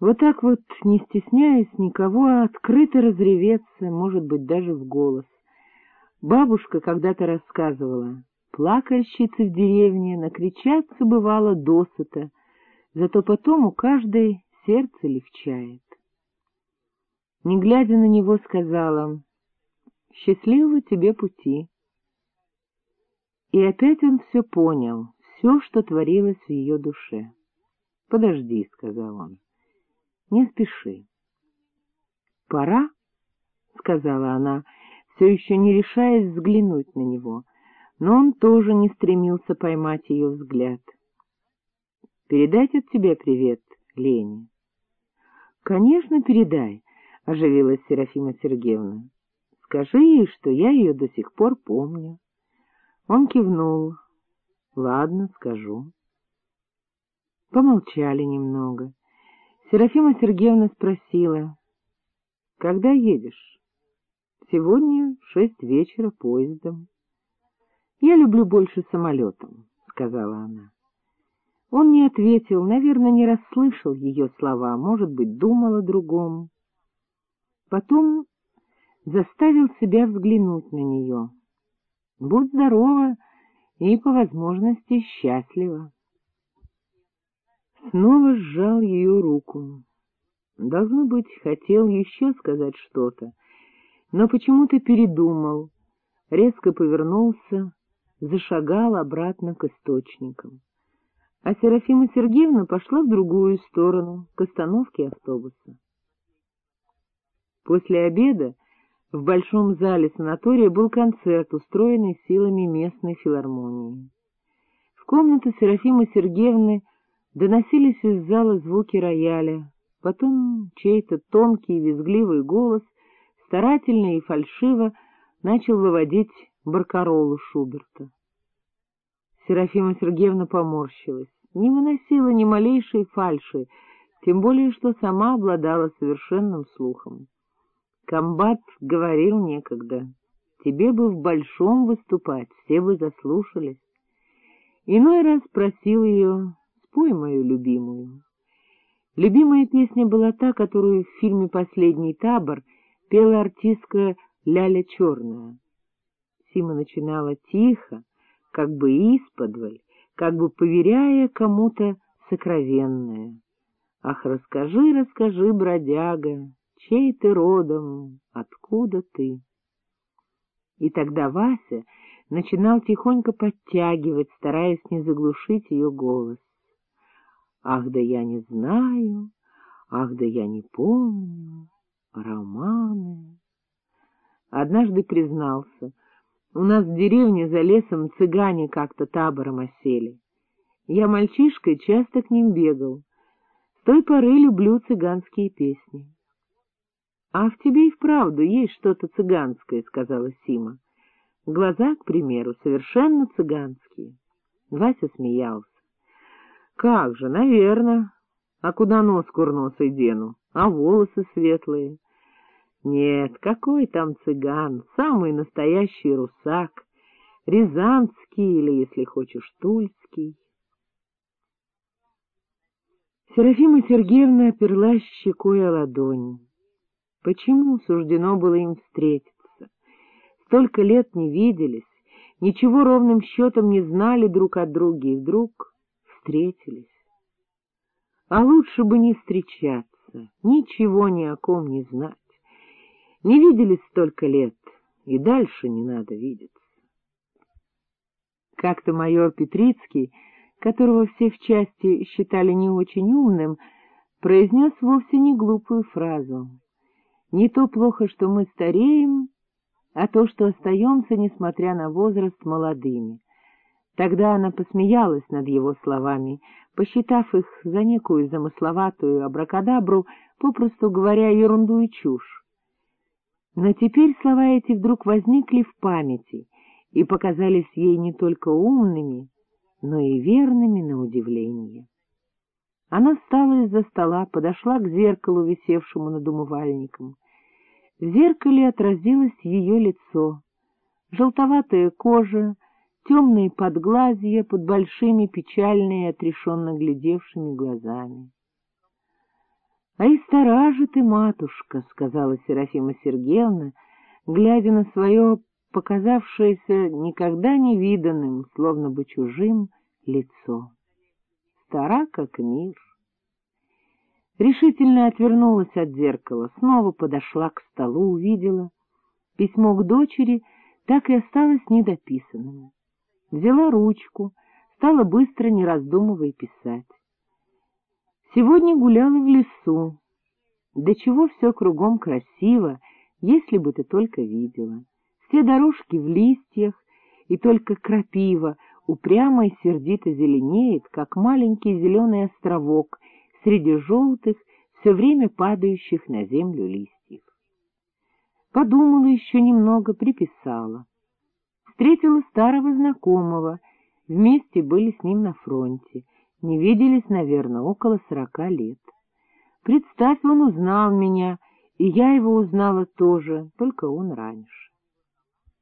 Вот так вот, не стесняясь никого, открыто разреветься, может быть, даже в голос. Бабушка когда-то рассказывала, плакальщицы в деревне накричаться бывало досыта, зато потом у каждой сердце легчает. Не глядя на него, сказала, «Счастливого тебе пути». И опять он все понял, все, что творилось в ее душе. — Подожди, — сказал он, — не спеши. — Пора, — сказала она, все еще не решаясь взглянуть на него, но он тоже не стремился поймать ее взгляд. — Передать от тебя привет, Лене? — Конечно, передай, — оживилась Серафима Сергеевна. — Скажи ей, что я ее до сих пор помню. Он кивнул. — Ладно, скажу. Помолчали немного. Серафима Сергеевна спросила. — Когда едешь? — Сегодня шесть вечера поездом. — Я люблю больше самолетом, — сказала она. Он не ответил, наверное, не расслышал ее слова, может быть, думал о другом. Потом заставил себя взглянуть на нее. Будь здорова и, по возможности, счастлива. Снова сжал ее руку. Должно быть, хотел еще сказать что-то, но почему-то передумал, резко повернулся, зашагал обратно к источникам. А Серафима Сергеевна пошла в другую сторону, к остановке автобуса. После обеда в большом зале санатория был концерт, устроенный силами местной филармонии. В комнату Серафимы Сергеевны доносились из зала звуки рояля, потом чей-то тонкий визгливый голос старательно и фальшиво начал выводить баркаролу Шуберта. Серафима Сергеевна поморщилась, не выносила ни малейшей фальши, тем более что сама обладала совершенным слухом. Комбат говорил некогда, тебе бы в большом выступать, все бы заслушались. Иной раз просил ее, спой мою любимую. Любимая песня была та, которую в фильме «Последний табор» пела артистка Ляля Черная. Сима начинала тихо, как бы исподволь, как бы поверяя кому-то сокровенное. «Ах, расскажи, расскажи, бродяга, чей ты родом, откуда ты? И тогда Вася начинал тихонько подтягивать, стараясь не заглушить ее голос. Ах, да я не знаю, ах, да я не помню, романы. Однажды признался, у нас в деревне за лесом цыгане как-то табором осели. Я мальчишкой часто к ним бегал. С той поры люблю цыганские песни. — А в тебе и вправду есть что-то цыганское, — сказала Сима. Глаза, к примеру, совершенно цыганские. Вася смеялся. — Как же, наверное. А куда нос курносый дену? А волосы светлые? Нет, какой там цыган, самый настоящий русак, рязанский или, если хочешь, тульский. Серафима Сергеевна оперлась щекой о ладонь. Почему суждено было им встретиться? Столько лет не виделись, ничего ровным счетом не знали друг от друга, и вдруг встретились. А лучше бы не встречаться, ничего ни о ком не знать. Не виделись столько лет, и дальше не надо видеться. Как-то майор Петрицкий, которого все в части считали не очень умным, произнес вовсе не глупую фразу не то плохо, что мы стареем, а то, что остаемся, несмотря на возраст, молодыми. Тогда она посмеялась над его словами, посчитав их за некую замысловатую абракадабру, попросту говоря, ерунду и чушь. Но теперь слова эти вдруг возникли в памяти и показались ей не только умными, но и верными на удивление. Она встала из-за стола, подошла к зеркалу, висевшему над умывальником. В зеркале отразилось ее лицо, желтоватая кожа, темные подглазья под большими печальными отрешенно глядевшими глазами. — А и стара ты, матушка, — сказала Серафима Сергеевна, глядя на свое показавшееся никогда не виданным, словно бы чужим, лицо. Стара, как мир. Решительно отвернулась от зеркала, снова подошла к столу, увидела. Письмо к дочери так и осталось недописанным. Взяла ручку, стала быстро, не раздумывая, писать. Сегодня гуляла в лесу. До чего все кругом красиво, если бы ты только видела. Все дорожки в листьях, и только крапива упрямо и сердито зеленеет, как маленький зеленый островок среди желтых, все время падающих на землю листьев. Подумала еще немного, приписала. Встретила старого знакомого, вместе были с ним на фронте — не виделись, наверное, около сорока лет. Представь, он узнал меня, и я его узнала тоже, только он раньше.